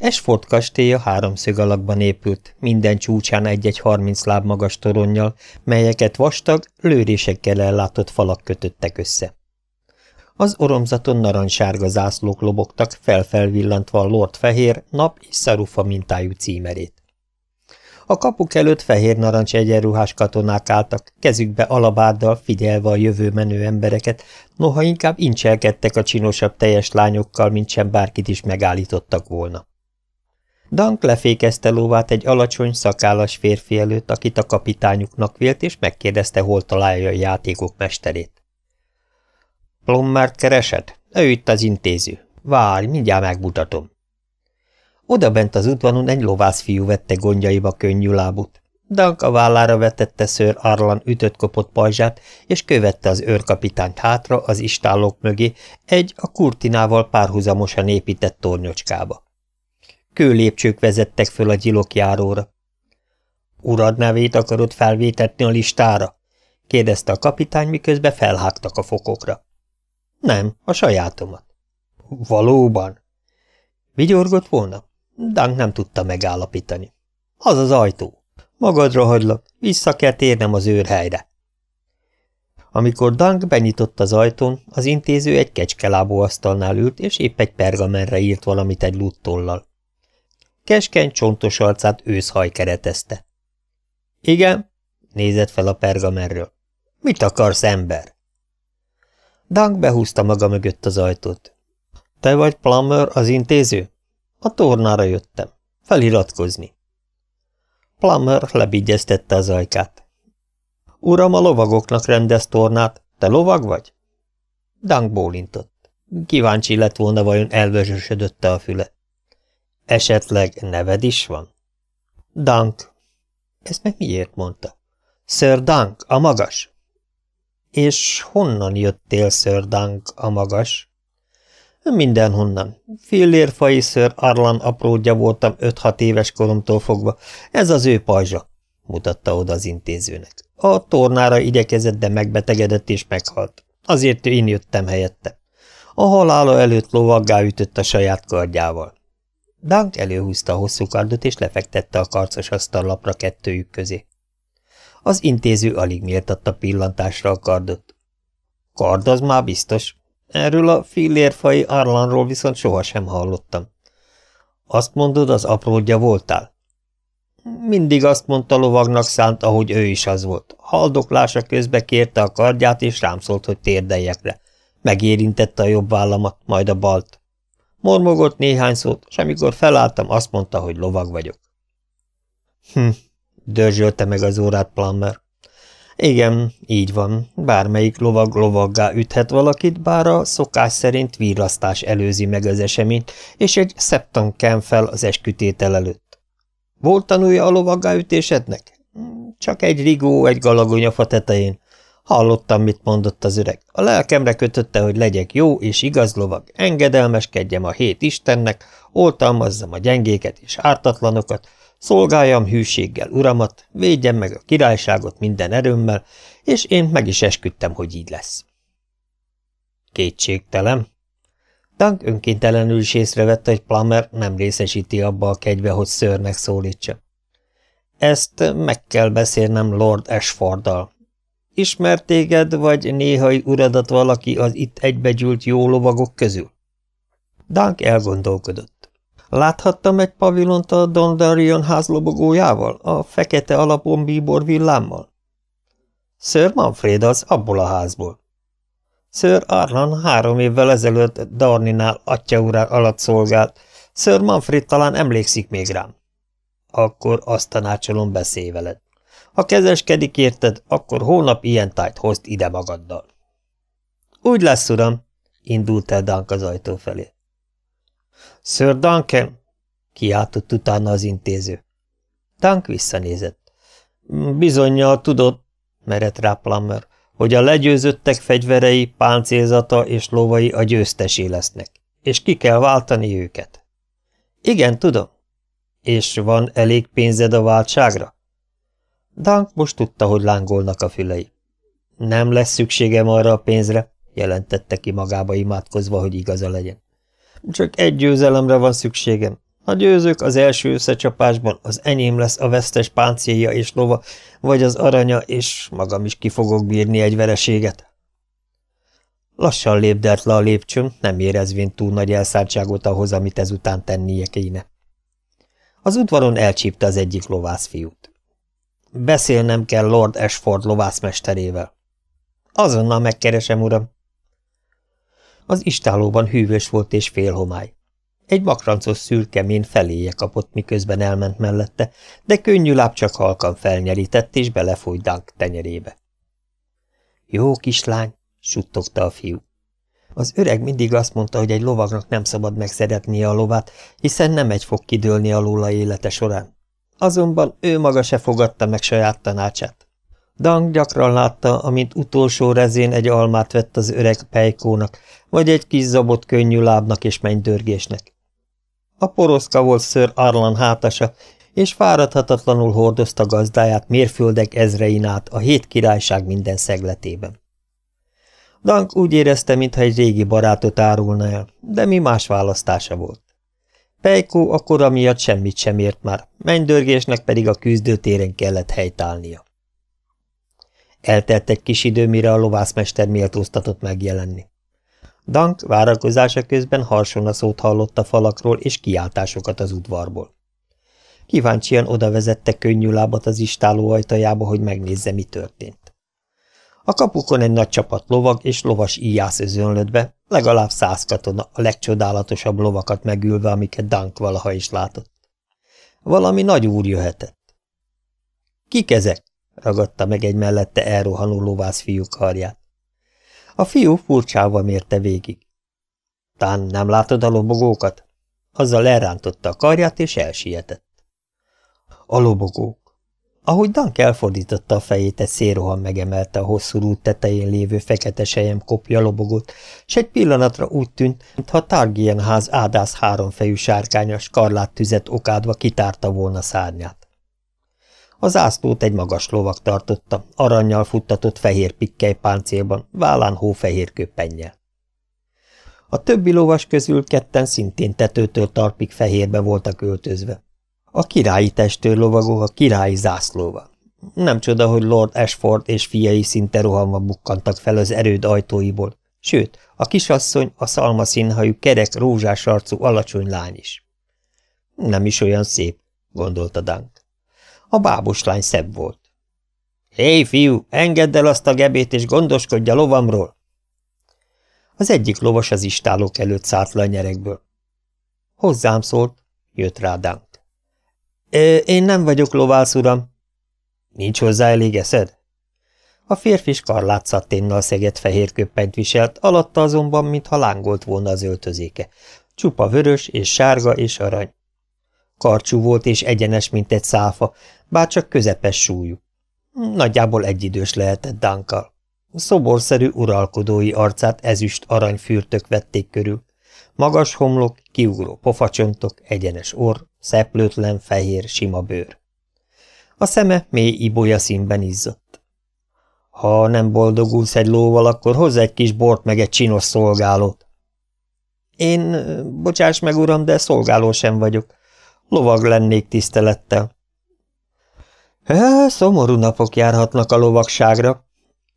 Esford kastélya háromszög alakban épült, minden csúcsán egy-egy harminc láb magas toronnyal, melyeket vastag, lőrésekkel ellátott falak kötöttek össze. Az oromzaton narancssárga zászlók lobogtak, felfelvillantva a Lord Fehér nap és szarufa mintájú címerét. A kapuk előtt fehér-narancs egyenruhás katonák álltak, kezükbe alabárdal figyelve a jövő menő embereket, noha inkább incselkedtek a csinosabb teljes lányokkal, mint sem bárkit is megállítottak volna. Dank lefékezte lóvát egy alacsony, szakállas férfi előtt, akit a kapitányuknak vélt, és megkérdezte, hol találja a játékok mesterét. Plommert keresed? Ő itt az intéző. Várj, mindjárt megmutatom. Oda bent az udvaron egy lovászfiú vette gondjaiba könnyű lábut. Dank a vállára vetette ször Arlan ütött-kopott pajzsát, és követte az őrkapitányt hátra az istállók mögé egy a kurtinával párhuzamosan épített tornyocskába. Kőlépcsők vezettek föl a gyilokjáróra. – Urad nevét akarod felvétetni a listára? – kérdezte a kapitány, miközben felhágtak a fokokra. – Nem, a sajátomat. – Valóban? – Vigyorgott volna? Dank nem tudta megállapítani. Az az ajtó. Magadra hagylak, vissza kell térnem az őrhelyre. Amikor Dank benyitott az ajtón, az intéző egy kecskelábú asztalnál ült, és épp egy pergamenre írt valamit egy lúttollal. Keskeny, csontos arcát őszhaj keretezte. Igen? nézett fel a pergamenről. Mit akarsz, ember? Dank behúzta maga mögött az ajtót. Te vagy Plummer, az intéző? A tornára jöttem. Feliratkozni. Plummer lebigyeztette az ajkát. Uram, a lovagoknak rendez tornát. Te lovag vagy? Dank bólintott. Kíváncsi lett volna, vajon elvözsösödötte a füle. Esetleg neved is van? Dank. Ezt meg miért mondta? Sir Dank, a magas. És honnan jöttél, Sir Dank, a magas? Mindenhonnan. Fillérfai ször Arlan apródja voltam öt-hat éves koromtól fogva. Ez az ő pajzsa, mutatta oda az intézőnek. A tornára igyekezett, de megbetegedett és meghalt. Azért én jöttem helyette. A halála előtt lovaggá ütött a saját kardjával. Dank előhúzta a hosszú kardot, és lefektette a karcos asztallapra kettőjük közé. Az intéző alig méltatta pillantásra a kardot. Kard az már biztos, Erről a fillérfai Arlanról viszont sohasem hallottam. Azt mondod, az apródja voltál? Mindig azt mondta lovagnak szánt, ahogy ő is az volt. Haldoklása közbe kérte a kardját, és rám szólt, hogy térdeljek le. Megérintette a jobb vállamat, majd a balt. Mormogott néhány szót, és amikor felálltam, azt mondta, hogy lovag vagyok. Hm, dörzsölte meg az órát Plummer. Igen, így van. Bármelyik lovag lovaggá üthet valakit, bár a szokás szerint virrasztás előzi meg az eseményt, és egy szeptan ken fel az eskütétel előtt. Volt tanulja a lovaggá ütésednek? Csak egy rigó egy galagonyafa tetején. Hallottam, mit mondott az öreg. A lelkemre kötötte, hogy legyek jó és igaz lovag, engedelmeskedjem a hét istennek, oltalmazzam a gyengéket és ártatlanokat, Szolgáljam hűséggel uramat, védjem meg a királyságot minden erőmmel, és én meg is esküdtem, hogy így lesz. Kétségtelen. Dank önkéntelenül is észrevette, hogy Plummer nem részesíti abba a kegybe, hogy szörnek szólítsa. Ezt meg kell beszélnem Lord Ashforddal. Ismer téged, vagy néhai uradat valaki az itt egybegyűlt jó lovagok közül? Dank elgondolkodott. Láthattam egy pavilont a Dondarion házlobogójával, a fekete alapon bíbor villámmal? Sir Manfred az abból a házból. Sir Arlan három évvel ezelőtt Darninál atyaurán alatt szolgált. Sir Manfred talán emlékszik még rám. Akkor azt tanácsolom, beszélj veled. Ha kezeskedik érted, akkor hónap ilyen tájt hozd ide magaddal. Úgy lesz, uram, indult el Dank az ajtó felé. Sir Duncan! kiáltott utána az intéző. Dunk visszanézett. Bizonyal tudod, merett rá Plummer, hogy a legyőzöttek fegyverei, páncélzata és lovai a győztesé lesznek, és ki kell váltani őket. Igen, tudom. És van elég pénzed a váltságra? Dunk most tudta, hogy lángolnak a fülei. Nem lesz szükségem arra a pénzre, jelentette ki magába imádkozva, hogy igaza legyen. Csak egy győzelemre van szükségem. A győzők az első összecsapásban az enyém lesz a vesztes páncélja és lova, vagy az aranya, és magam is ki fogok bírni egy vereséget. Lassan lépdelt le a lépcsőn, nem érezvén túl nagy elszántságot ahhoz, amit ezután tennie kéne. Az udvaron elcsípte az egyik lovászfiút. Beszélnem kell Lord Ashford lovászmesterével. Azonnal megkeresem, uram. Az istálóban hűvös volt és félhomály. Egy makrancos szürkemén feléje kapott, miközben elment mellette, de könnyű láb csak halkan felnyerített, és belefújt Dunk tenyerébe. Jó kislány, suttogta a fiú. Az öreg mindig azt mondta, hogy egy lovagnak nem szabad megszeretnie a lovát, hiszen nem egy fog kidőlni alóla élete során. Azonban ő maga se fogadta meg saját tanácsát. Dang gyakran látta, amint utolsó rezén egy almát vett az öreg pejkónak, vagy egy kis zabot könnyű lábnak és mennydörgésnek. A poroszka volt ször Arlan hátasa, és fáradhatatlanul hordozta gazdáját mérföldek ezrein át a hét királyság minden szegletében. Dank úgy érezte, mintha egy régi barátot árulna el, de mi más választása volt. Pejkó a kora miatt semmit sem ért már, mennydörgésnek pedig a küzdőtéren kellett helytállnia. Eltelt egy kis idő, mire a lovászmester méltóztatott megjelenni. Dank várakozása közben harsona szót hallott a falakról és kiáltásokat az udvarból. Kíváncsian oda vezette könnyű lábat az istáló ajtajába, hogy megnézze, mi történt. A kapukon egy nagy csapat lovag és lovas íjász özönlött be, legalább száz katona, a legcsodálatosabb lovakat megülve, amiket Dank valaha is látott. Valami nagy úr jöhetett. Kik ezek? ragadta meg egy mellette elrohanó lovász fiú karját. A fiú furcsával mérte végig. Tán nem látod a lobogókat? Azzal elrántotta a karját, és elsietett. A lobogók. Ahogy Dank elfordította a fejét, egy szélrohan megemelte a hosszú rút tetején lévő fekete sejem kopja lobogott, s egy pillanatra úgy tűnt, mintha Targien ház ádász háromfejű sárkányos karlát tüzet okádva kitárta volna szárnyát. Az ászlót egy magas lovak tartotta, aranyjal futtatott fehér pikkely páncélban, vállán hófehér köppennyel. A többi lovas közül ketten szintén tetőtől tarpig fehérbe voltak öltözve. A királyi testőrlovagok a királyi zászlóval. Nem csoda, hogy Lord Ashford és fiai szinte rohanva bukkantak fel az erőd ajtóiból, sőt, a kisasszony, a szalmaszínhajú, kerek, rózsás arcú, alacsony lány is. Nem is olyan szép, gondolta Dank. A bábos lány szebb volt. Hé, fiú, engedd el azt a gebét, és gondoskodj a lovamról! Az egyik lovas az istálók előtt szállt le a nyerekből. Hozzám szólt, jött rá Én nem vagyok lovász, uram. Nincs hozzá elég eszed? A férfi skarlátszatténnal szegett fehér köppenyt viselt, alatta azonban, mintha lángolt volna az öltözéke. Csupa vörös és sárga és arany. Karcsú volt és egyenes, mint egy száfa, bár csak közepes súlyú. Nagyjából egyidős lehetett Dankal. Szoborszerű uralkodói arcát ezüst aranyfürtök vették körül. Magas homlok, kiugró pofacsontok, egyenes orr, szeplőtlen, fehér, sima bőr. A szeme mély ibolya színben izzott. Ha nem boldogulsz egy lóval, akkor hozz egy kis bort meg egy csinos szolgálót. Én, bocsáss meg, uram, de szolgáló sem vagyok. Lovag lennék tisztelettel. He, szomorú napok járhatnak a lovagságra,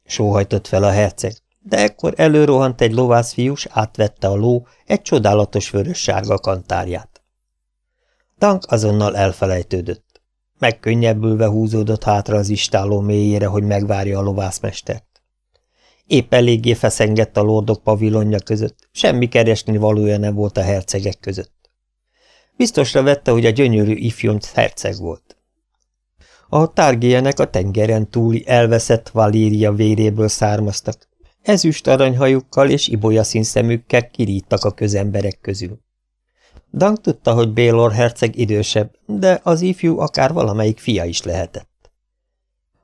sóhajtott fel a herceg de ekkor előrohant egy lovászfiús, átvette a ló egy csodálatos vörös-sárga kantárját. Tank azonnal elfelejtődött. Megkönnyebbülve húzódott hátra az istáló mélyére, hogy megvárja a lovászmestert. Épp eléggé feszengett a lordok pavilonja között, semmi keresni valója nem volt a hercegek között. Biztosra vette, hogy a gyönyörű ifjont herceg volt. A tárgienek a tengeren túli elveszett Valéria véréből származtak, Ezüst aranyhajukkal és ibolyaszín szemükkel kiríttak a közemberek közül. Dank tudta, hogy Bélor herceg idősebb, de az ifjú akár valamelyik fia is lehetett.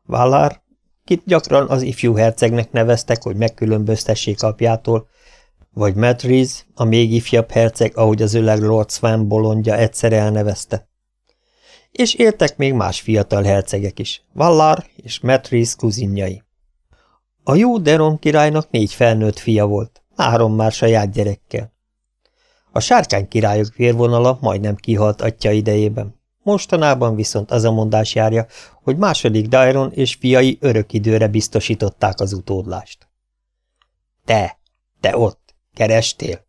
Vallár, kit gyakran az ifjú hercegnek neveztek, hogy megkülönböztessék apjától, vagy Matriz, a még ifjabb herceg, ahogy az öleg Lord Swan bolondja egyszer elnevezte. És éltek még más fiatal hercegek is, Vallár és Matriz kuzinjai. A jó Deron királynak négy felnőtt fia volt, három már saját gyerekkel. A sárkány királyok vérvonala majdnem kihalt atya idejében. Mostanában viszont az a mondás járja, hogy második Dairon és fiai örök időre biztosították az utódlást. Te, te ott, kerestél?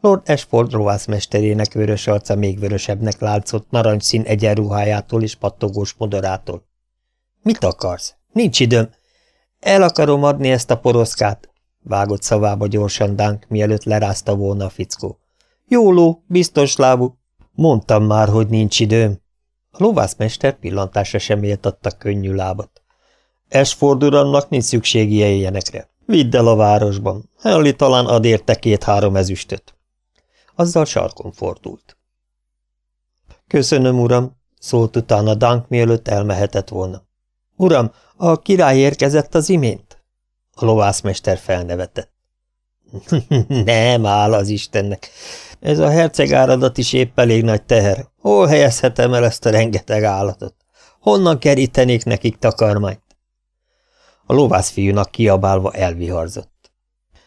Lord Ashford rovászmesterének vörös arca még vörösebbnek látszott narancsszín egyenruhájától és pattogós modorától. Mit akarsz? Nincs időm. El akarom adni ezt a poroszkát, vágott szavába gyorsan Dánk, mielőtt lerázta volna a fickó. Jóló, biztos lábú. Mondtam már, hogy nincs időm. A lovászmester pillantásra sem éltatta könnyű lábat. Esford uramnak nincs szükségi ilyenekre. Vidd el a városban. Henry talán ad érte két-három ezüstöt. Azzal sarkon fordult. Köszönöm, uram, szólt utána Dunk, mielőtt elmehetett volna. Uram, a király érkezett az imént? A lovászmester felnevetett. Nem áll az Istennek. Ez a herceg áradat is épp elég nagy teher. Hol helyezhetem el ezt a rengeteg állatot? Honnan kerítenék nekik takarmányt? A lovászfiúnak kiabálva elviharzott.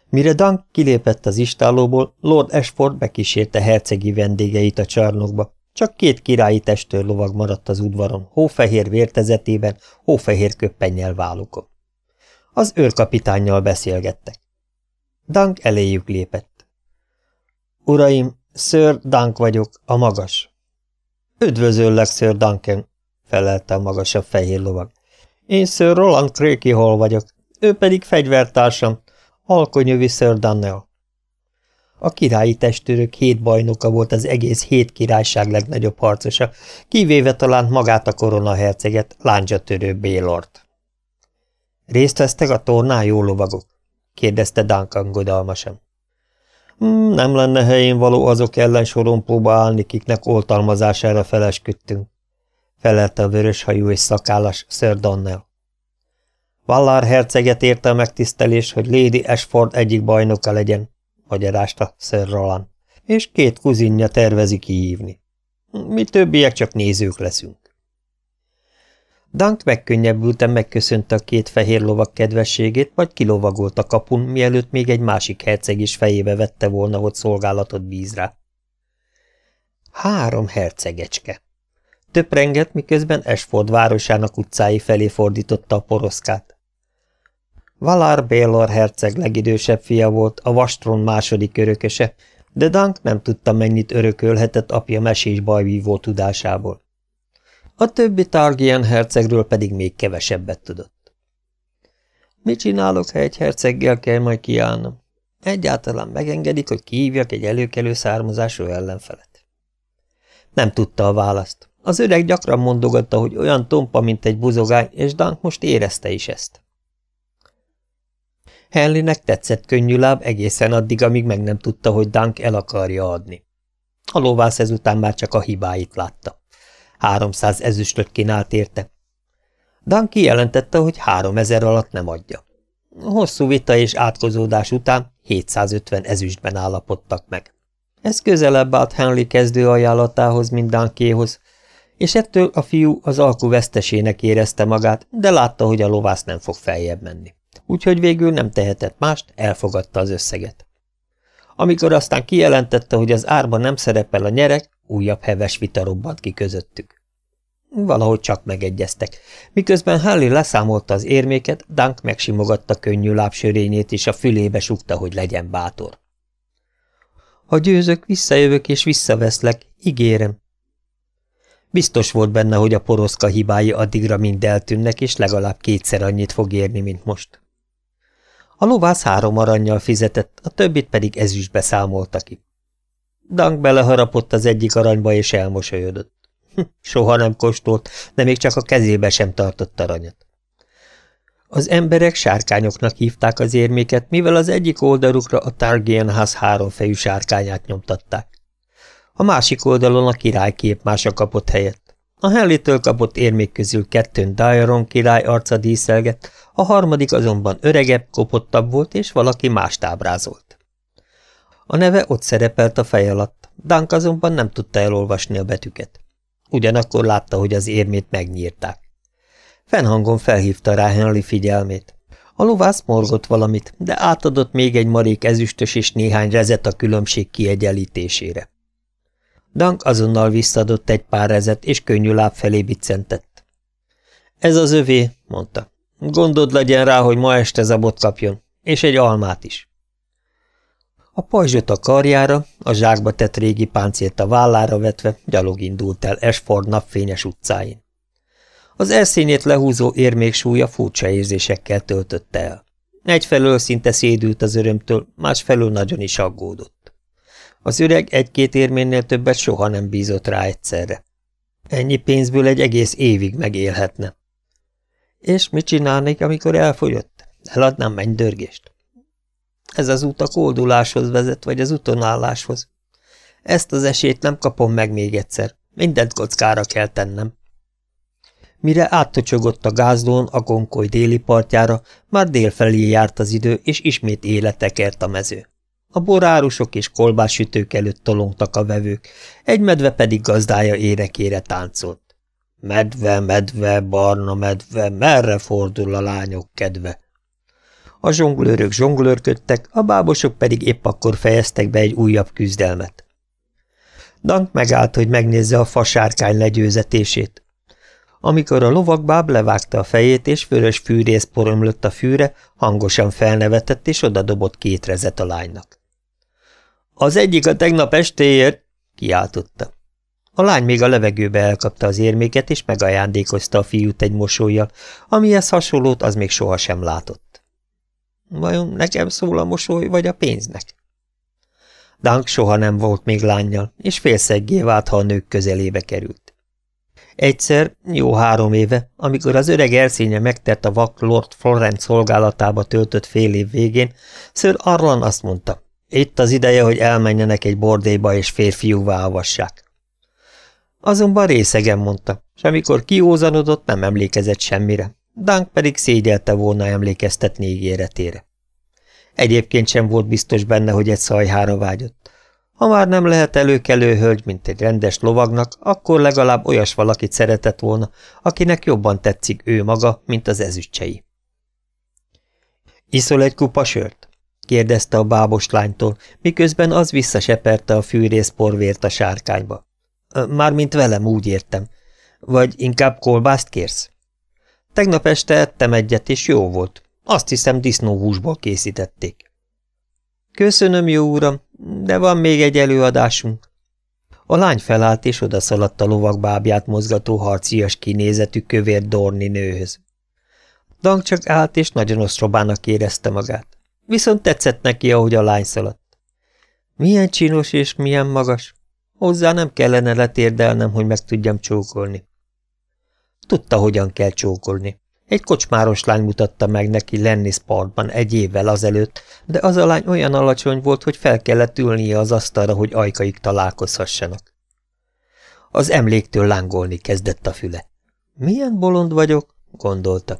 Mire Dunk kilépett az istálóból, Lord Ashford bekísérte hercegi vendégeit a csarnokba. Csak két királyi testőrlovag maradt az udvaron, hófehér vértezetében, hófehér köppennyel válukon. Az őrkapitánnyal beszélgettek. Dunk eléjük lépett. Uraim, Sir Dunk vagyok, a magas. Üdvözöllek, Sir Duncan, felelte a magasabb fehér lovag. Én Sir Roland Crakey Hall vagyok, ő pedig fegyvertársam, alkonyövi Sir Dannel. A királyi testőrök hét bajnoka volt az egész hét királyság legnagyobb harcosa, kivéve talán magát a koronaherceget, láncsatörő Bélort. Részt vesztek a tornán jó lovagok? Kérdezte Duncan godalmasan. Hmm, nem lenne helyén való azok ellen sorompóba állni, kiknek oltalmazására felesküdtünk, felelte a vöröshajú és szakállas Sir Donnell. Vallár herceget érte a megtisztelés, hogy Lady Ashford egyik bajnoka legyen, magyarázta Sir Roland, és két kuzinja tervezi kihívni. Mi többiek csak nézők leszünk. Dunk megkönnyebbülten megköszönte a két fehér lovak kedvességét, vagy kilovagolt a kapun, mielőtt még egy másik herceg is fejébe vette volna, hogy szolgálatot bíz rá. Három hercegecske. Töprenget, miközben Esford városának utcái felé fordította a poroszkát. Valar Bélor herceg legidősebb fia volt, a Vastron második örököse, de Dunk nem tudta, mennyit örökölhetett apja mesés bajvívó tudásából. A többi Targien hercegről pedig még kevesebbet tudott. Mit csinálok, ha egy herceggel kell majd kiállnom? Egyáltalán megengedik, hogy kihívjak egy előkelő származású ellenfelet. Nem tudta a választ. Az öreg gyakran mondogatta, hogy olyan tompa, mint egy buzogány, és Dunk most érezte is ezt. Henrynek tetszett könnyű láb egészen addig, amíg meg nem tudta, hogy Dunk el akarja adni. A lovász ezután már csak a hibáit látta. Háromszáz ezüstöt kínált érte. Dan kijelentette, hogy három ezer alatt nem adja. Hosszú vita és átkozódás után 750 ezüstben állapodtak meg. Ez közelebb állt Henry kezdő ajánlatához, mint Dankéhoz, és ettől a fiú az alkú vesztesének érezte magát, de látta, hogy a lovász nem fog feljebb menni. Úgyhogy végül nem tehetett mást, elfogadta az összeget. Amikor aztán kijelentette, hogy az árban nem szerepel a nyerek, újabb heves vita robbant ki közöttük. Valahogy csak megegyeztek. Miközben Halli leszámolta az érméket, Dunk megsimogatta könnyű lábsörényét, és a fülébe sukta, hogy legyen bátor. Ha győzök, visszajövök és visszaveszlek, ígérem. Biztos volt benne, hogy a poroszka hibái addigra mind eltűnnek, és legalább kétszer annyit fog érni, mint most. A lovász három aranyjal fizetett, a többit pedig ezüstbe számolta ki. Dank beleharapott az egyik aranyba, és elmosolyodott. Soha nem kóstolt, de még csak a kezébe sem tartott aranyat. Az emberek sárkányoknak hívták az érméket, mivel az egyik oldalukra a Targien ház háromfejű sárkányát nyomtatták. A másik oldalon a királykép mása kapott helyet. A Henlitől kapott érmék közül kettőn Dairon király arca díszelgett, a harmadik azonban öregebb, kopottabb volt, és valaki más ábrázolt. A neve ott szerepelt a fej alatt, Dunk azonban nem tudta elolvasni a betűket. Ugyanakkor látta, hogy az érmét megnyírták. Fennhangon felhívta rá Henry figyelmét. A lovász morgott valamit, de átadott még egy marék ezüstös és néhány rezet a különbség kiegyenlítésére. Dank azonnal visszadott egy pár rezet, és könnyű láb felé biccentett. Ez az övé, mondta. Gondod legyen rá, hogy ma este zabot kapjon, és egy almát is. A pajzsot a karjára, a zsákba tett régi páncélt a vállára vetve, gyalog indult el Esford napfényes utcáin. Az erszényét lehúzó érmék súlya furcsa érzésekkel töltötte el. Egyfelől szinte szédült az örömtől, másfelől nagyon is aggódott. Az öreg egy-két érménnél többet soha nem bízott rá egyszerre. Ennyi pénzből egy egész évig megélhetne. És mit csinálnék, amikor elfogyott? Eladnám mennydörgést. Ez az út a kolduláshoz vezet, vagy az utonálláshoz. Ezt az esélyt nem kapom meg még egyszer. Mindent kockára kell tennem. Mire áttocsogott a gázlón a Gonkoly déli partjára, már délfelé járt az idő, és ismét életekert a mező. A borárusok és kolbássütők előtt tolongtak a vevők, egy medve pedig gazdája érekére táncolt. Medve, medve, barna medve, merre fordul a lányok kedve? A zsonglőrök zsonglőrködtek, a bábosok pedig épp akkor fejeztek be egy újabb küzdelmet. Dank megállt, hogy megnézze a fasárkány legyőzetését. Amikor a lovakbáb levágta a fejét, és vörös fűrész porömlött a fűre, hangosan felnevetett, és odadobott két rezet a lánynak. Az egyik a tegnap estéért, kiáltotta. A lány még a levegőbe elkapta az érméket, és megajándékozta a fiút egy mosolyjal, amihez hasonlót az még sohasem látott. Vajon nekem szól a mosoly, vagy a pénznek? Dank soha nem volt még lányjal, és félszeggé vált, ha a nők közelébe került. Egyszer, jó három éve, amikor az öreg elszénye megtett a vak Lord Florence szolgálatába töltött fél év végén, Sir Arlan azt mondta, itt az ideje, hogy elmenjenek egy bordéba és férfiúvá avassák. Azonban részegen mondta, és amikor kiózanodott, nem emlékezett semmire. Dunk pedig szégyelte volna emlékeztetni ígéretére. Egyébként sem volt biztos benne, hogy egy szajhára vágyott. Ha már nem lehet előkelő hölgy, mint egy rendes lovagnak, akkor legalább olyas valakit szeretett volna, akinek jobban tetszik ő maga, mint az ezüstjei. Iszol egy kupa sört? kérdezte a bábos lánytól, miközben az visszaseperte a fűrész porvért a sárkányba. Mármint velem úgy értem. Vagy inkább kolbászt kérsz? Tegnap este ettem egyet, és jó volt. Azt hiszem disznóhúsból készítették. Köszönöm, jó uram, de van még egy előadásunk. A lány felállt, és odaszaladt a lovak bábját mozgató harcias kinézetű kövér Dorni nőhöz. Dank csak állt, és nagyon osztrobának érezte magát. Viszont tetszett neki, ahogy a lány szaladt. Milyen csinos és milyen magas. Hozzá nem kellene letérdelnem, hogy meg tudjam csókolni. Tudta, hogyan kell csókolni. Egy kocsmáros lány mutatta meg neki Lennis Parkban egy évvel azelőtt, de az a lány olyan alacsony volt, hogy fel kellett ülnie az asztalra, hogy ajkaik találkozhassanak. Az emléktől lángolni kezdett a füle. Milyen bolond vagyok, gondolta.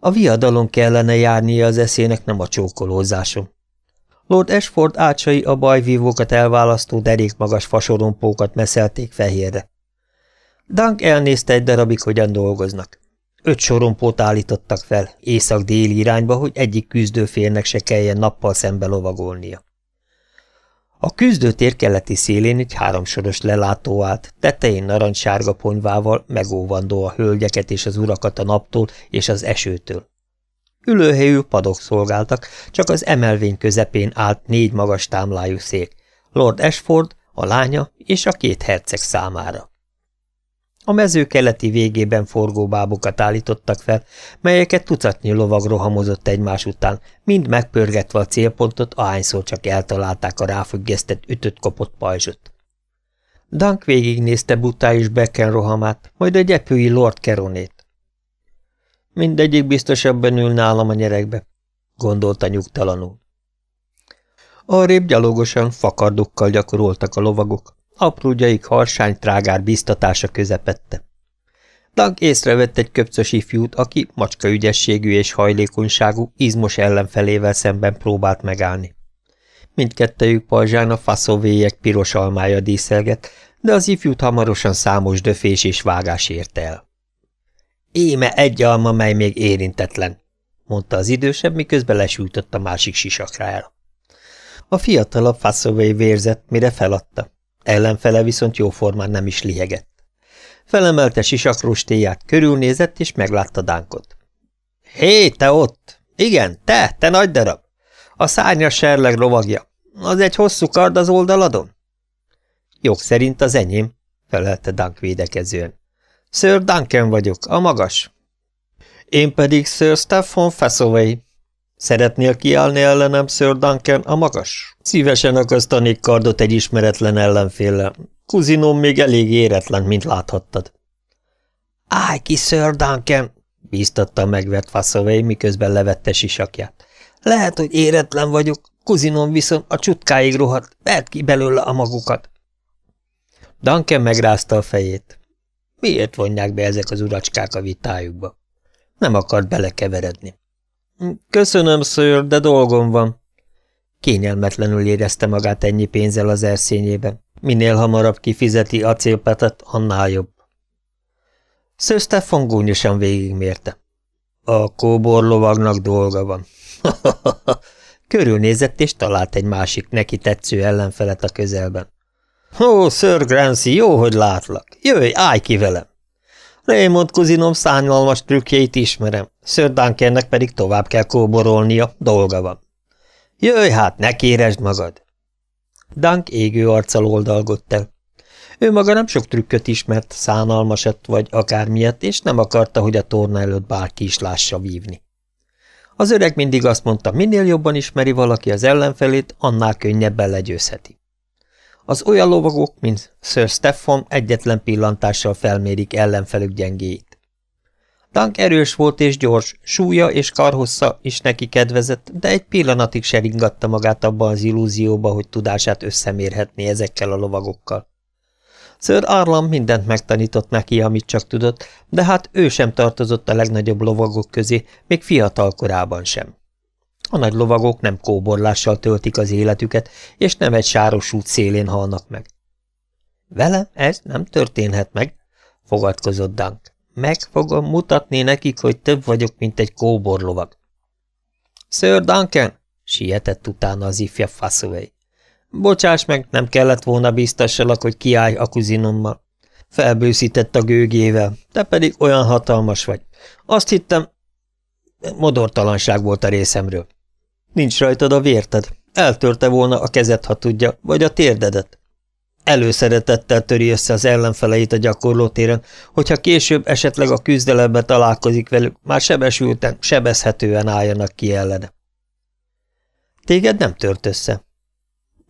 A viadalon kellene járnia az eszének, nem a csókolózáson. Lord Ashford ácsai a bajvívókat elválasztó derékmagas fasorompókat meszelték fehérre. Dunk elnézte egy darabig, hogyan dolgoznak. Öt sorompót állítottak fel, észak-déli irányba, hogy egyik küzdőfélnek se kelljen nappal szembe lovagolnia. A küzdőtér keleti szélén egy háromsoros lelátó állt, tetején narancssárga ponyvával megóvandó a hölgyeket és az urakat a naptól és az esőtől. Ülőhelyű padok szolgáltak, csak az emelvény közepén állt négy magas támlájú szék, Lord Ashford, a lánya és a két herceg számára. A mező keleti végében forgó bábokat állítottak fel, melyeket tucatnyi lovag rohamozott egymás után, mind megpörgetve a célpontot, ahányszor csak eltalálták a ráfüggesztett ütött-kopott pajzsot. Dunk végignézte Butá és Becken rohamát, majd a gyepői Lord Keronét. Mindegyik biztosabban ül nálam a nyerekbe, gondolta nyugtalanul. Arrébb gyalogosan, fakardukkal gyakoroltak a lovagok, aprúgyaik harsány trágár biztatása közepette. Dank észrevett egy köpcös ifjút, aki macska ügyességű és hajlékonyságú, izmos ellenfelével szemben próbált megállni. Mindkettejük pajzsán a faszovéjek piros almája díszelget, de az ifjút hamarosan számos döfés és vágás érte el. Éme egy alma, mely még érintetlen, mondta az idősebb, miközben lesújtott a másik el. A fiatalabb Fassoway vérzett, mire feladta. Ellenfele viszont jóformán nem is lihegett. Felemelte sisakrostéját, körülnézett, és meglátta Dánkot. – Hé, te ott! Igen, te, te nagy darab! A szárnyas serleg rovagja. Az egy hosszú kard az oldaladon? Jog szerint az enyém, felelte Dunk védekezően. Sir Duncan vagyok, a magas. Én pedig Sir Stephen Fassaway. Szeretnél kiállni ellenem, Sir Duncan, a magas? Szívesen akasztanék kardot egy ismeretlen ellenféllel. Kuzinom még elég éretlen, mint láthattad. Állj ki, Sir Duncan! bíztatta megvert Fassaway, miközben levette sisakját. Lehet, hogy éretlen vagyok, kuzinom viszont a csutkáig rohadt, vert ki belőle a magukat. Duncan megrázta a fejét. Miért vonják be ezek az uracskák a vitájukba? Nem akart belekeveredni. Köszönöm, szőr, de dolgom van. Kényelmetlenül érezte magát ennyi pénzzel az erszényében. Minél hamarabb kifizeti acélpetet, annál jobb. Sir Stefan gúnyosan végigmérte. A kóborlovagnak dolga van. Körülnézett, és talált egy másik neki tetsző ellenfelet a közelben. Ó, Sir Grancy, jó, hogy látlak. Jöjj, állj ki velem. Raymond kuzinom szányalmas trükkjeit ismerem, Sir Duncannek pedig tovább kell kóborolnia, dolga van. Jöjj hát, ne kéresd magad! Dunk égő arccal oldalgott el. Ő maga nem sok trükköt ismert, szánalmasat vagy akármilyet, és nem akarta, hogy a torna előtt bárki is lássa vívni. Az öreg mindig azt mondta, minél jobban ismeri valaki az ellenfelét, annál könnyebben legyőzheti. Az olyan lovagok, mint Sir Stefan egyetlen pillantással felmérik ellenfelük gyengéit. Dunk erős volt és gyors, súlya és karhossza is neki kedvezett, de egy pillanatig se ringatta magát abban az illúzióba, hogy tudását összemérhetné ezekkel a lovagokkal. Sir Arlam mindent megtanított neki, amit csak tudott, de hát ő sem tartozott a legnagyobb lovagok közé, még fiatal korában sem. A nagy lovagok nem kóborlással töltik az életüket, és nem egy sáros út szélén halnak meg. Velem ez nem történhet meg, fogadkozott Dunk. Meg fogom mutatni nekik, hogy több vagyok, mint egy kóborlovag. Sir Duncan, sietett utána az ifja Fassaway. Bocsáss meg, nem kellett volna biztassalak, hogy kiállj a kuzinommal. Felbőszített a gőgével, te pedig olyan hatalmas vagy. Azt hittem, modortalanság volt a részemről. Nincs rajtad a vérted. Eltörte volna a kezed, ha tudja, vagy a térdedet. Előszeretettel töri össze az ellenfeleit a gyakorlótéren, hogyha később esetleg a küzdelembe találkozik velük, már sebesülten, sebezhetően álljanak ki ellene. Téged nem tört össze,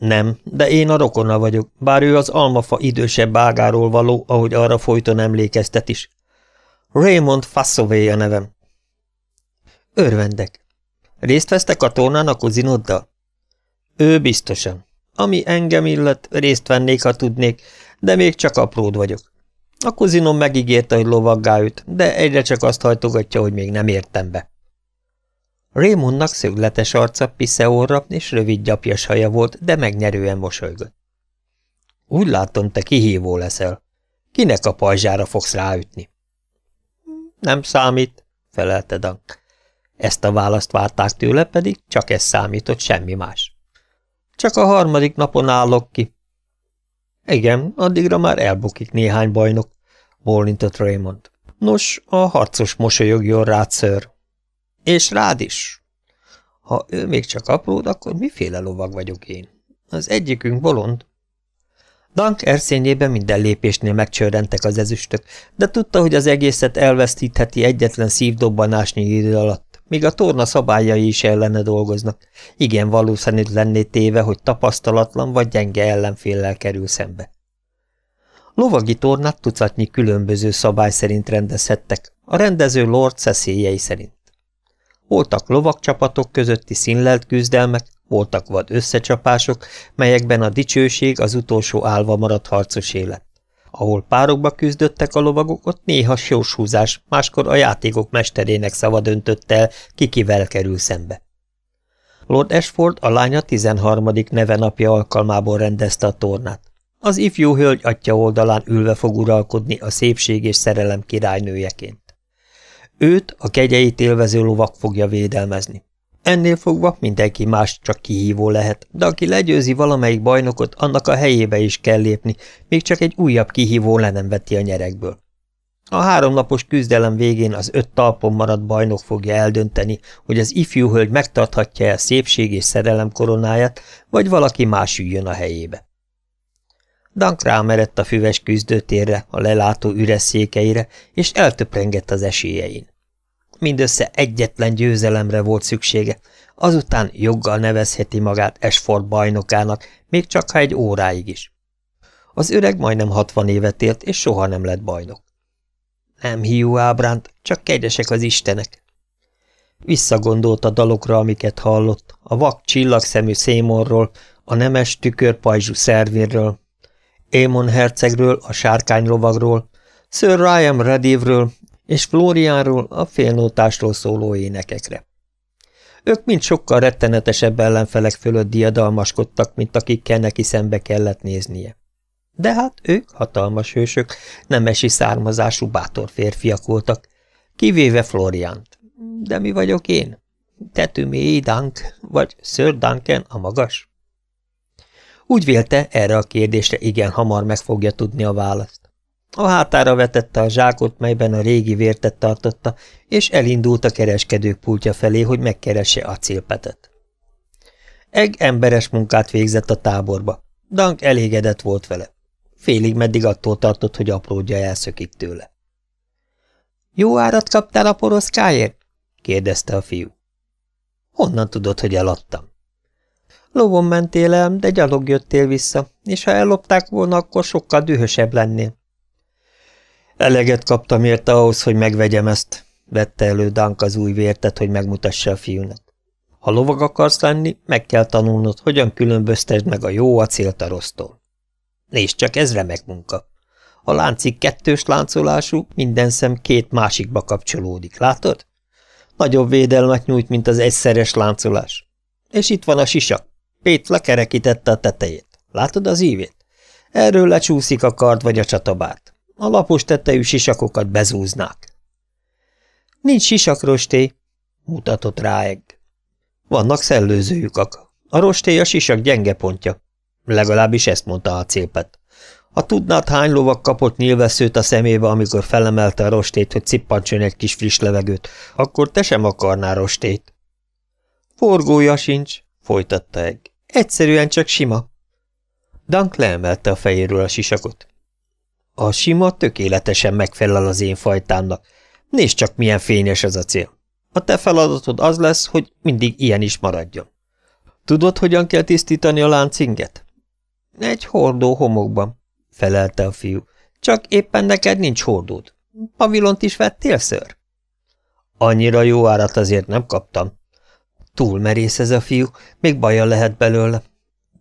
nem, de én a rokona vagyok, bár ő az almafa idősebb ágáról való, ahogy arra folyton emlékeztet is. Raymond Fassové a nevem. Örvendek. Részt vesztek a tornán a kuzinoddal? Ő biztosan. Ami engem illet, részt vennék, ha tudnék, de még csak apród vagyok. A kuzinom megígérte, hogy lovaggá őt, de egyre csak azt hajtogatja, hogy még nem értem be. Raymondnak szögletes arca, piszeorra és rövid gyapjas haja volt, de megnyerően mosolygott. Úgy látom, te kihívó leszel. Kinek a pajzsára fogsz ráütni? Nem számít, felelte Dank. Ezt a választ várták tőle, pedig csak ez számított, semmi más. Csak a harmadik napon állok ki. Igen, addigra már elbukik néhány bajnok, bólintott Raymond. Nos, a harcos mosolyogjon rád, ször. És rád is. Ha ő még csak apród, akkor miféle lovag vagyok én? Az egyikünk bolond. Dank erszényében minden lépésnél megcsörrentek az ezüstök, de tudta, hogy az egészet elvesztítheti egyetlen szívdobbanásnyi idő alatt, míg a torna szabályai is ellene dolgoznak. Igen valószínűtlenné téve, hogy tapasztalatlan vagy gyenge ellenféllel kerül szembe. Lovagi tornát tucatnyi különböző szabály szerint rendezhettek, a rendező Lord szeszélyei szerint. Voltak lovakcsapatok közötti színlelt küzdelmek, voltak vad összecsapások, melyekben a dicsőség az utolsó álva maradt harcos élet. Ahol párokba küzdöttek a lovagok, ott néha sóshúzás, máskor a játékok mesterének szava döntött el, ki kerül szembe. Lord Ashford a lánya 13. neve napja alkalmából rendezte a tornát. Az ifjú hölgy atya oldalán ülve fog uralkodni a szépség és szerelem királynőjeként. Őt a kegyeit élvező lovak fogja védelmezni. Ennél fogva mindenki más csak kihívó lehet, de aki legyőzi valamelyik bajnokot, annak a helyébe is kell lépni, még csak egy újabb kihívó le nem veti a nyerekből. A háromnapos küzdelem végén az öt talpon maradt bajnok fogja eldönteni, hogy az ifjú hölgy megtarthatja-e szépség és szerelem koronáját, vagy valaki más üljön a helyébe. Dank rámerett a füves küzdőtérre, a lelátó üres székeire, és eltöprengett az esélyein. Mindössze egyetlen győzelemre volt szüksége, azután joggal nevezheti magát Esford bajnokának, még csak ha egy óráig is. Az öreg majdnem hatvan évet élt, és soha nem lett bajnok. Nem hiú ábránt, csak kegyesek az istenek. Visszagondolt a dalokra, amiket hallott, a vak csillagszemű Szémorról, a nemes tükörpajzsú szervérről, Émon hercegről, a sárkánylovagról, Sir Ryan Redivről és Florianról, a félnótásról szóló énekekre. Ők mind sokkal rettenetesebb ellenfelek fölött diadalmaskodtak, mint akikkel neki szembe kellett néznie. De hát ők hatalmas hősök, nemesi származású bátor férfiak voltak, kivéve Floriant. De mi vagyok én? Tetümé Dunk, vagy Sir Duncan a magas? Úgy vélte, erre a kérdésre igen hamar meg fogja tudni a választ. A hátára vetette a zsákot, melyben a régi vértet tartotta, és elindult a kereskedők pultja felé, hogy megkeresse a célpetet. Eg emberes munkát végzett a táborba. Dank elégedett volt vele. Félig meddig attól tartott, hogy apródja elszökik tőle. – Jó árat kaptál a poroszkáért? – kérdezte a fiú. – Honnan tudod, hogy eladtam? – Lovon mentél el, de gyalog jöttél vissza, és ha ellopták volna, akkor sokkal dühösebb lennél. Eleget kaptam érte ahhoz, hogy megvegyem ezt, vette elő Dank az új vértet, hogy megmutassa a fiúnak. Ha lovag akarsz lenni, meg kell tanulnod, hogyan különböztesd meg a jó acélt a rossztól. Nézd csak, ez remek munka. A láncig kettős láncolású, minden szem két másikba kapcsolódik, látod? Nagyobb védelmet nyújt, mint az egyszeres láncolás. És itt van a sisak. Pét lekerekítette a tetejét. Látod az ívét? Erről lecsúszik a kard vagy a csatabárt. A lapos tetejű sisakokat bezúznák. Nincs sisakrosté, mutatott rá Egg. Vannak szellőző lyukak. A rosté a sisak gyenge pontja. Legalábbis ezt mondta a célpet. Ha tudnád, hány lovak kapott nyilvesszőt a szemébe, amikor felemelte a rostét, hogy cippantson egy kis friss levegőt, akkor te sem akarnál rostét. Forgója sincs, folytatta Egg. Egyszerűen csak sima. Dank leemelte a fejéről a sisakot. A sima tökéletesen megfelel az én fajtámnak. Nézd csak, milyen fényes ez a cél. A te feladatod az lesz, hogy mindig ilyen is maradjon. Tudod, hogyan kell tisztítani a láncinget? Egy hordó homokban, felelte a fiú. Csak éppen neked nincs hordód. Pavilont is vettél, ször? Annyira jó árat azért nem kaptam. Túl merész ez a fiú, még baja lehet belőle.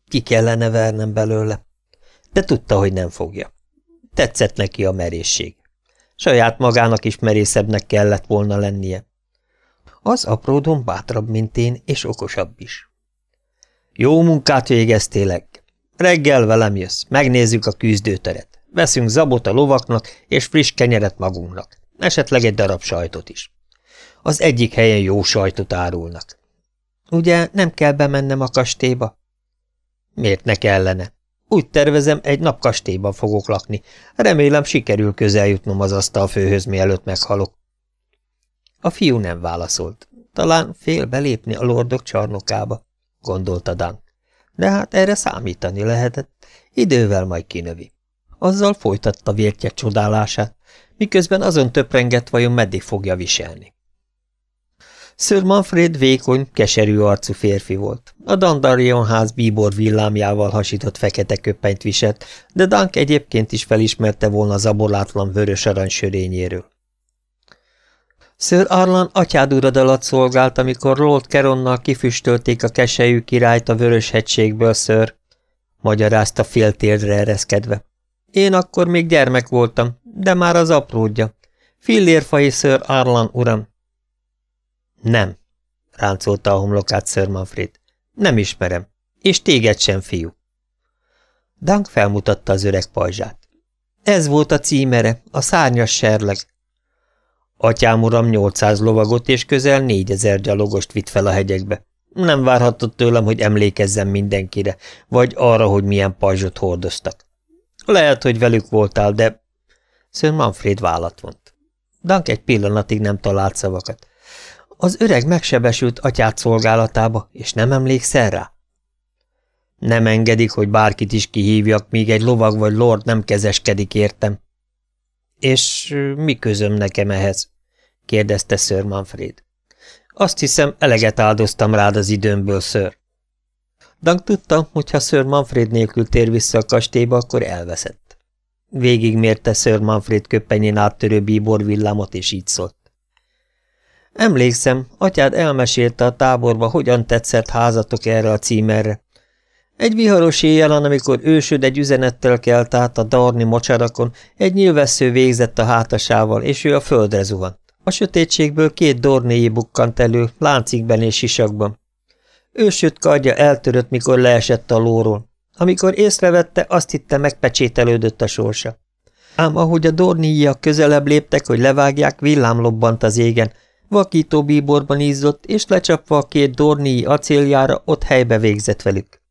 Ki kellene vernem belőle. De tudta, hogy nem fogja. Tetszett neki a merészség. Saját magának is merészebbnek kellett volna lennie. Az apródon bátrabb, mint én, és okosabb is. Jó munkát végeztél, Reggel velem jössz, megnézzük a küzdőteret. Veszünk zabot a lovaknak, és friss kenyeret magunknak. Esetleg egy darab sajtot is. Az egyik helyen jó sajtot árulnak. Ugye nem kell bemennem a kastélyba? Miért ne kellene? Úgy tervezem, egy nap kastélyban fogok lakni. Remélem, sikerül közel jutnom az asztalfőhöz, mielőtt meghalok. A fiú nem válaszolt. Talán fél belépni a lordok csarnokába, gondolta Dan. De hát erre számítani lehetett, idővel majd kinövi. Azzal folytatta vértje csodálását, miközben azon töprengett vajon meddig fogja viselni. Sir Manfred vékony, keserű arcú férfi volt. A Dandarion ház bíbor villámjával hasított fekete köppenyt viselt, de Dank egyébként is felismerte volna zaborlátlan vörös arany sörényéről. Sir Arlan atyád urad alatt szolgált, amikor Lord Keronnal kifüstölték a keselyű királyt a vörös hegységből, ször, magyarázta féltérdre ereszkedve. Én akkor még gyermek voltam, de már az apródja. Fillérfai Sir Arlan, uram, nem, ráncolta a homlokát Sir Manfred. Nem ismerem. És téged sem, fiú. Dank felmutatta az öreg pajzsát. Ez volt a címere, a szárnyas serleg. Atyám uram 800 lovagot és közel 4000 gyalogost vitt fel a hegyekbe. Nem várhatott tőlem, hogy emlékezzem mindenkire, vagy arra, hogy milyen pajzsot hordoztak. Lehet, hogy velük voltál, de... Sir Manfred vállat vont. Dank egy pillanatig nem talált szavakat. Az öreg megsebesült atyát szolgálatába, és nem emlékszel rá? Nem engedik, hogy bárkit is kihívjak, míg egy lovag vagy lord nem kezeskedik értem. És mi közöm nekem ehhez? kérdezte Sir Manfred. Azt hiszem, eleget áldoztam rád az időmből, ször. Dank tudta, hogy ha Sir Manfred nélkül tér vissza a kastélyba, akkor elveszett. Végigmérte Sir Manfred köpenyén áttörő bíbor villámot, és így szólt. Emlékszem, atyád elmesélte a táborba, hogyan tetszett házatok erre a címerre. Egy viharos éjjelen, amikor ősöd egy üzenettel kelt át a darni mocsarakon, egy nyilvessző végzett a hátasával, és ő a földre zuhant. A sötétségből két dornéi bukkant elő, láncikben és sisakban. Ősöd kardja eltörött, mikor leesett a lóról. Amikor észrevette, azt hitte megpecsételődött a sorsa. Ám ahogy a dorníjak közelebb léptek, hogy levágják, villám lobbant az égen, vakító bíborban ízott, és lecsapva a két dorníi acéljára ott helybe végzett velük.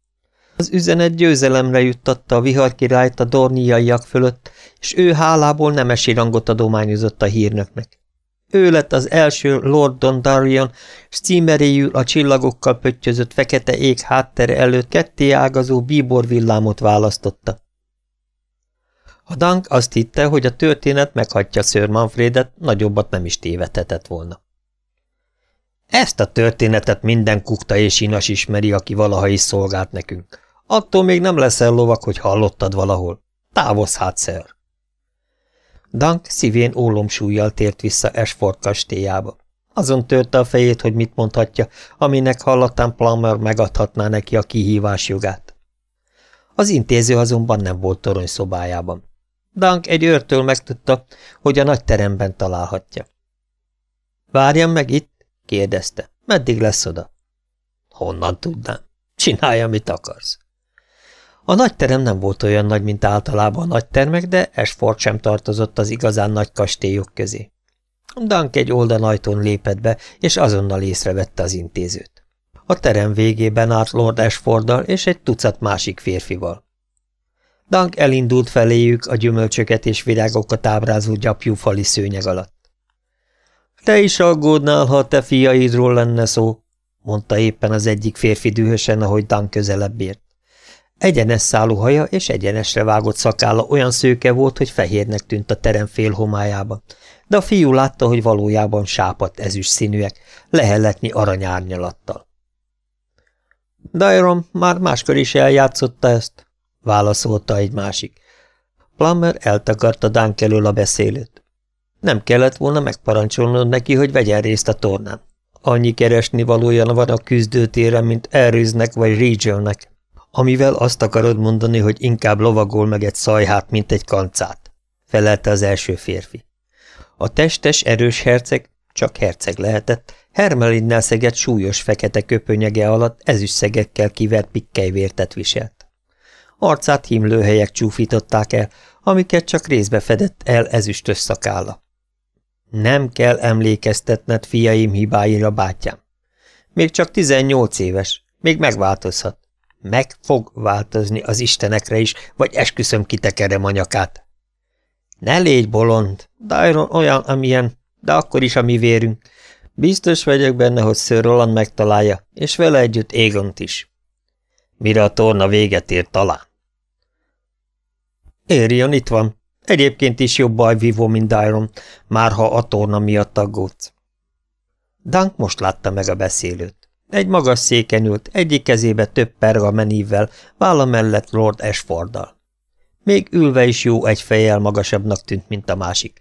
Az üzenet győzelemre juttatta a viharkirályt a dorniaiak fölött, és ő hálából nemesi rangot adományozott a hírnöknek. Ő lett az első Lord Dondarion, s címeréjül a csillagokkal pöttyözött fekete ég háttere előtt ketté ágazó bíbor villámot választotta. A Dank azt hitte, hogy a történet meghatja Sir Manfredet, nagyobbat nem is tévedhetett volna. Ezt a történetet minden kukta és inas ismeri, aki valaha is szolgált nekünk. Attól még nem leszel lovak, hogy hallottad valahol. Távozz hát, szer! Dank szívén ólomsúlyjal tért vissza Esford kastélyába. Azon törte a fejét, hogy mit mondhatja, aminek hallatán Plummer megadhatná neki a kihívás jogát. Az intéző azonban nem volt torony szobájában. Dank egy őrtől megtudta, hogy a nagy teremben találhatja. – Várjam meg itt? – kérdezte. – Meddig lesz oda? – Honnan tudnám? Csinálj, amit akarsz. A nagy terem nem volt olyan nagy, mint általában a nagy termek, de Esford sem tartozott az igazán nagy kastélyok közé. Dank egy oldalajtón lépett be, és azonnal észrevette az intézőt. A terem végében állt Lord Ashforddal és egy tucat másik férfival. Dank elindult feléjük a gyümölcsöket és virágokat ábrázó gyapjú fali szőnyeg alatt. – Te is aggódnál, ha a te fiaidról lenne szó – mondta éppen az egyik férfi dühösen, ahogy Dank közelebb ért. Egyenes szálú haja és egyenesre vágott szakálla olyan szőke volt, hogy fehérnek tűnt a terem fél homályában, de a fiú látta, hogy valójában sápat ezüst színűek, lehelletnyi aranyárnyalattal. Dairon már máskor is eljátszotta ezt, válaszolta egy másik. Plummer eltakarta Dunk elől a beszélőt. Nem kellett volna megparancsolnod neki, hogy vegyen részt a tornán. Annyi keresni valója van a küzdőtéren, mint Erőznek vagy Regelnek. Amivel azt akarod mondani, hogy inkább lovagol meg egy szajhát, mint egy kancát, felelte az első férfi. A testes, erős herceg, csak herceg lehetett, Hermelinnel szegett súlyos fekete köpönyege alatt ezüstszegekkel kivert pikkelyvértet viselt. Arcát himlőhelyek csúfították el, amiket csak részbe fedett el ezüstös szakálla. Nem kell emlékeztetned fiaim hibáira, bátyám. Még csak tizennyolc éves, még megváltozhat. Meg fog változni az istenekre is, vagy esküszöm kitekerem a. Ne légy bolond, Dairon olyan, amilyen, de akkor is a mi vérünk. Biztos vagyok benne, hogy Sir Roland megtalálja, és vele együtt Égont is. Mire a torna véget ér talán. Érjön, itt van. Egyébként is jobb bajvívó, mint Dairon, már ha a torna miatt aggódsz. Dank most látta meg a beszélőt. Egy magas széken ült, egyik kezébe több pergamentívvel, válla mellett Lord Ashforddal. Még ülve is jó egy fejjel magasabbnak tűnt, mint a másik.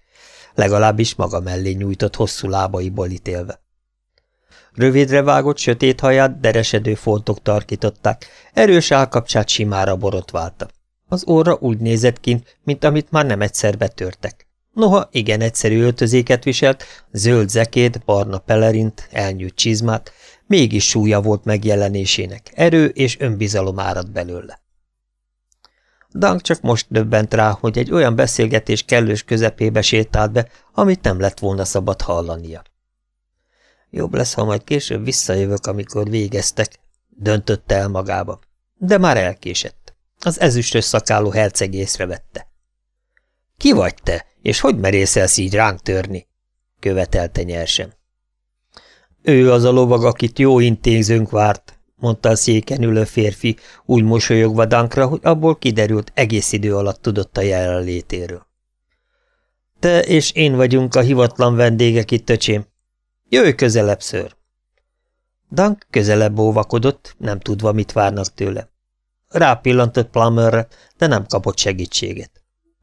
Legalábbis maga mellé nyújtott hosszú lábaiból ítélve. Rövidre vágott sötét haját deresedő foltok tarkították, erős állkapcsát simára borotválta. Az óra úgy nézett kint, mint amit már nem egyszer betörtek. Noha igen egyszerű öltözéket viselt, zöld zekét, barna pelerint, elnyújt csizmát, Mégis súlya volt megjelenésének, erő és önbizalom árad belőle. Dank csak most döbbent rá, hogy egy olyan beszélgetés kellős közepébe sétált be, amit nem lett volna szabad hallania. Jobb lesz, ha majd később visszajövök, amikor végeztek, döntötte el magába. De már elkésett. Az ezüstös szakáló herceg észrevette. Ki vagy te, és hogy merészelsz így ránk törni? követelte nyersen. Ő az a lovag, akit jó intézőnk várt, mondta a széken ülő férfi, úgy mosolyogva Dankra, hogy abból kiderült, egész idő alatt tudott a jelenlétéről. Te és én vagyunk a hivatlan vendégek itt, öcsém. Jöjj közelebb, ször! Dank közelebb óvakodott, nem tudva, mit várnak tőle. Rápillantott Plummerre, de nem kapott segítséget.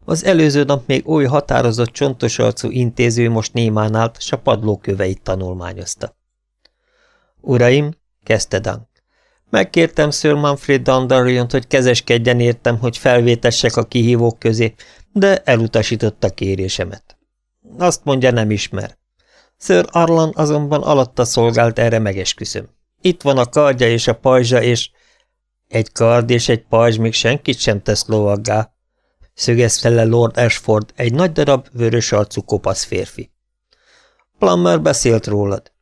Az előző nap még oly határozott csontos arcú intéző most némán állt, s a padlóköveit tanulmányozta. Uraim, kezdte Dank, Megkértem Sir Manfred Dandarion, hogy kezeskedjen értem, hogy felvétessek a kihívók közé, de elutasította kérésemet. Azt mondja, nem ismer. Sir Arlan azonban alatta szolgált erre megesküszöm. Itt van a kardja és a pajzsa, és... Egy kard és egy pajzs még senkit sem tesz lovaggá, szögezte le Lord Ashford, egy nagy darab, vörös arcú kopasz férfi. Plummer beszélt rólad.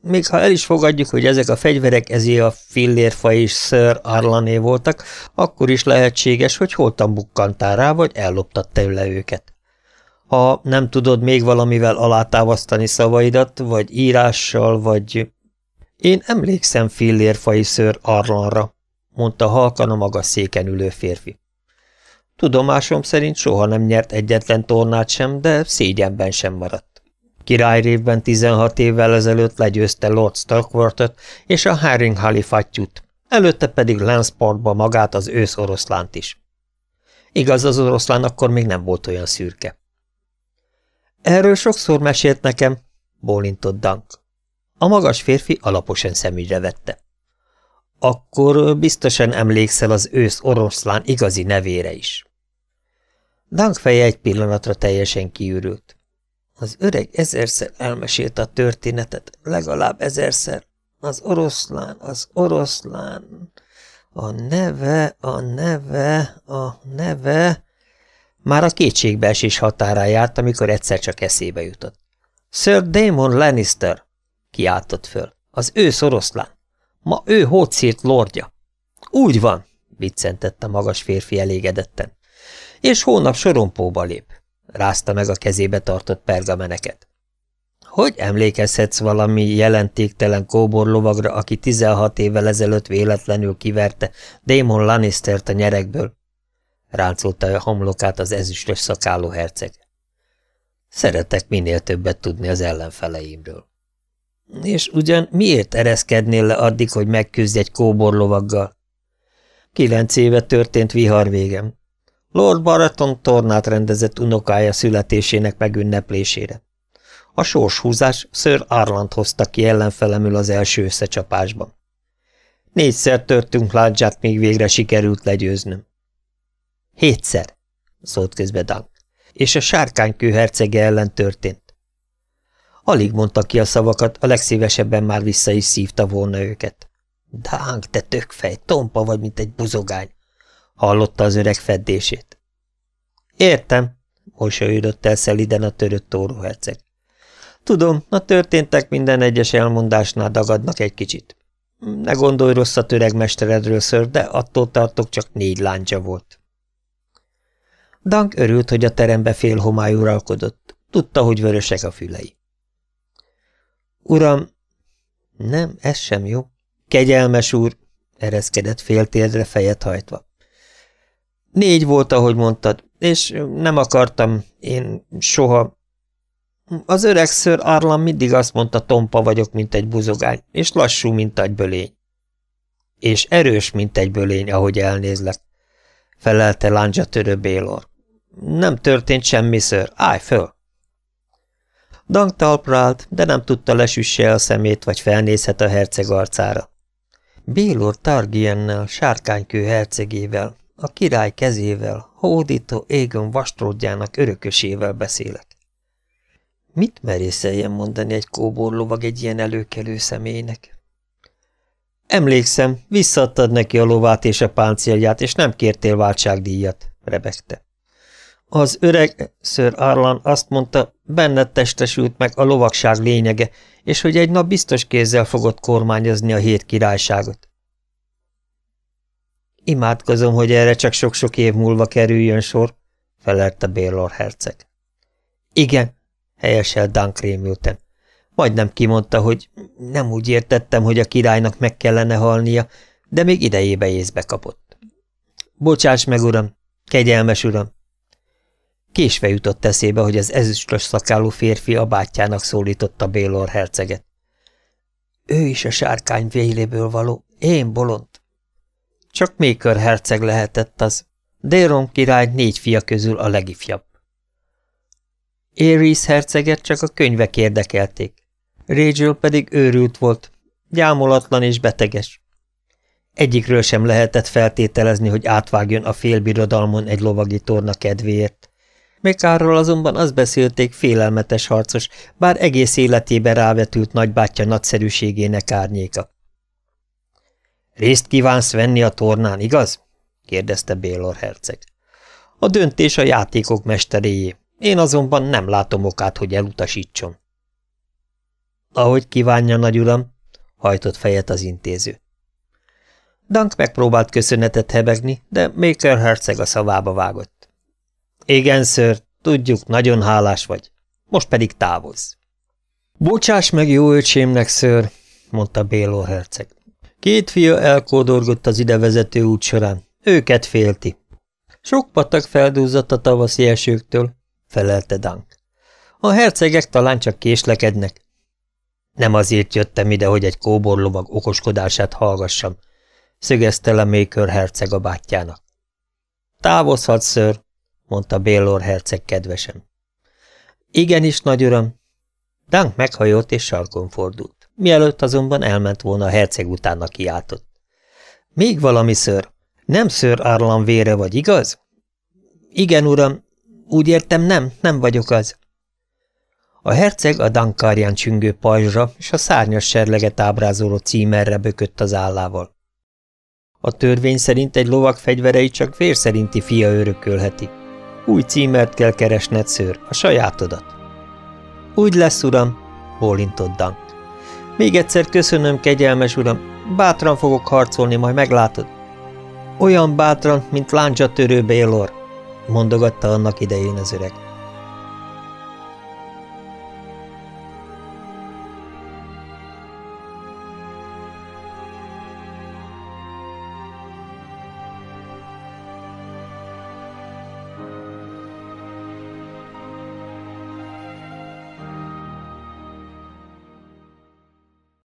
Még ha el is fogadjuk, hogy ezek a fegyverek ezé a fillérfa és Sir Arlané voltak, akkor is lehetséges, hogy holtan bukkantál rá, vagy elloptad tőle őket. Ha nem tudod még valamivel alátámasztani szavaidat, vagy írással, vagy... Én emlékszem fillérfai Sir Arlanra, mondta halkan a magas széken ülő férfi. Tudomásom szerint soha nem nyert egyetlen tornát sem, de szégyenben sem maradt. Királyrévben 16 évvel ezelőtt legyőzte Lord Starkworth-ot és a Harringhali fattyút, előtte pedig Lanceportba magát az ősz oroszlánt is. Igaz, az oroszlán akkor még nem volt olyan szürke. Erről sokszor mesélt nekem, bólintott Dank. A magas férfi alaposan szemügyre vette. Akkor biztosan emlékszel az ősz oroszlán igazi nevére is. Dank feje egy pillanatra teljesen kiürült. Az öreg ezerszer elmesélte a történetet, legalább ezerszer. Az oroszlán, az oroszlán, a neve, a neve, a neve... Már a kétségbeesés határán járt, amikor egyszer csak eszébe jutott. Sir Damon Lannister, kiáltott föl. Az ő oroszlán. Ma ő hódszírt lordja. Úgy van, viccentette magas férfi elégedetten. És hónap sorompóba lép rázta meg a kezébe tartott pergameneket. Hogy emlékezhetsz valami jelentéktelen kóborlovagra, aki 16 évvel ezelőtt véletlenül kiverte Damon Lannistert a nyerekből? Ráncolta a homlokát az ezüstös szakáló herceg. Szeretek minél többet tudni az ellenfeleimről. És ugyan miért ereszkednél le addig, hogy megküzdj egy kóborlovaggal? Kilenc éve történt vihar végem. Lord Baraton tornát rendezett unokája születésének megünneplésére. A sorshúzás Sir Arland hozta ki ellenfelemül az első összecsapásban. Négyszer törtünk lágyzsát, még végre sikerült legyőznöm. Hétszer, szólt közbe Dank, és a sárkánykő hercege ellen történt. Alig mondta ki a szavakat, a legszívesebben már vissza is szívta volna őket. Dánk, te tökfej, tompa vagy, mint egy buzogány, hallotta az öreg feddését. Értem, mosolyodott el szeliden a törött tóróherceg. Tudom, a történtek minden egyes elmondásnál dagadnak egy kicsit. Ne gondolj rossz a töregmesteredről, ször, de attól tartok csak négy láncsa volt. Dank örült, hogy a terembe fél homály uralkodott. Tudta, hogy vörösek a fülei. Uram, nem, ez sem jó. Kegyelmes úr, ereszkedett féltérdre fejet hajtva. Négy volt, ahogy mondtad, és nem akartam, én soha... Az öreg ször Arlan mindig azt mondta, tompa vagyok, mint egy buzogány, és lassú, mint egy bölény. És erős, mint egy bölény, ahogy elnézlek, felelte Lándzsa törő Bélor. Nem történt semmi, ször, állj föl! Dank talpra állt, de nem tudta lesüsse a szemét, vagy felnézhet a herceg arcára. Bélor Targiennel, sárkánykő hercegével, a király kezével, hódító égon vastródjának örökösével beszélek. Mit merészeljen mondani egy kóborlovag egy ilyen előkelő személynek? Emlékszem, visszaadtad neki a lovát és a páncélját, és nem kértél váltságdíjat, rebegte. Az öreg Sir Arlan azt mondta, benned testesült meg a lovagság lényege, és hogy egy nap biztos kézzel fogod kormányozni a hét királyságot. Imádkozom, hogy erre csak sok-sok év múlva kerüljön sor, felelte Bélor herceg. Igen, helyesel Dunk rémülten. Majdnem kimondta, hogy nem úgy értettem, hogy a királynak meg kellene halnia, de még idejébe észbe kapott. Bocsáss meg, uram, kegyelmes uram. Késve jutott eszébe, hogy az ezüstös szakálú férfi a bátyjának szólította Bélor herceget. Ő is a sárkány véléből való, én bolond. Csak Maker herceg lehetett az. Déron király négy fia közül a legifjabb. Aries herceget csak a könyvek érdekelték. Rachel pedig őrült volt, gyámolatlan és beteges. Egyikről sem lehetett feltételezni, hogy átvágjon a félbirodalmon egy lovagi torna kedvéért. Mekárról azonban azt beszélték félelmetes harcos, bár egész életében rávetült nagybátyja nagyszerűségének árnyéka. Részt kívánsz venni a tornán, igaz? kérdezte Bélor herceg. A döntés a játékok mesteréjé, én azonban nem látom okát, hogy elutasítson. Ahogy kívánja, nagy uram, hajtott fejet az intéző. Dank megpróbált köszönetet hebegni, de Maker herceg a szavába vágott. Igen, ször, tudjuk, nagyon hálás vagy. Most pedig távozz. Bocsáss meg jó öcsémnek, ször, mondta Bélor herceg. Két fia elkódorgott az idevezető út során. Őket félti. Sok patak feldúzzadt a tavaszi esőktől, felelte Dank. A hercegek talán csak késlekednek. Nem azért jöttem ide, hogy egy kóborlovag okoskodását hallgassam, szögezte le Maker herceg a bátyjának. Távozhat, ször, mondta Bélor herceg kedvesen. Igenis, nagy uram. Dank meghajolt és sarkon fordult. Mielőtt azonban elment volna, a herceg utána kiáltott. Még valami, ször. Nem ször Árlan vére vagy, igaz? Igen, uram. Úgy értem, nem, nem vagyok az. A herceg a dankárján csüngő pajzsra és a szárnyas serleget ábrázoló címerre bökött az állával. A törvény szerint egy lovak fegyverei csak vér szerinti fia örökölheti. Új címert kell keresned, szőr, a sajátodat. Úgy lesz, uram, bólintott Dank. Még egyszer köszönöm, kegyelmes uram, bátran fogok harcolni, majd meglátod. Olyan bátran, mint láncsa törő Bélor, mondogatta annak idején az öreg.